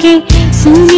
da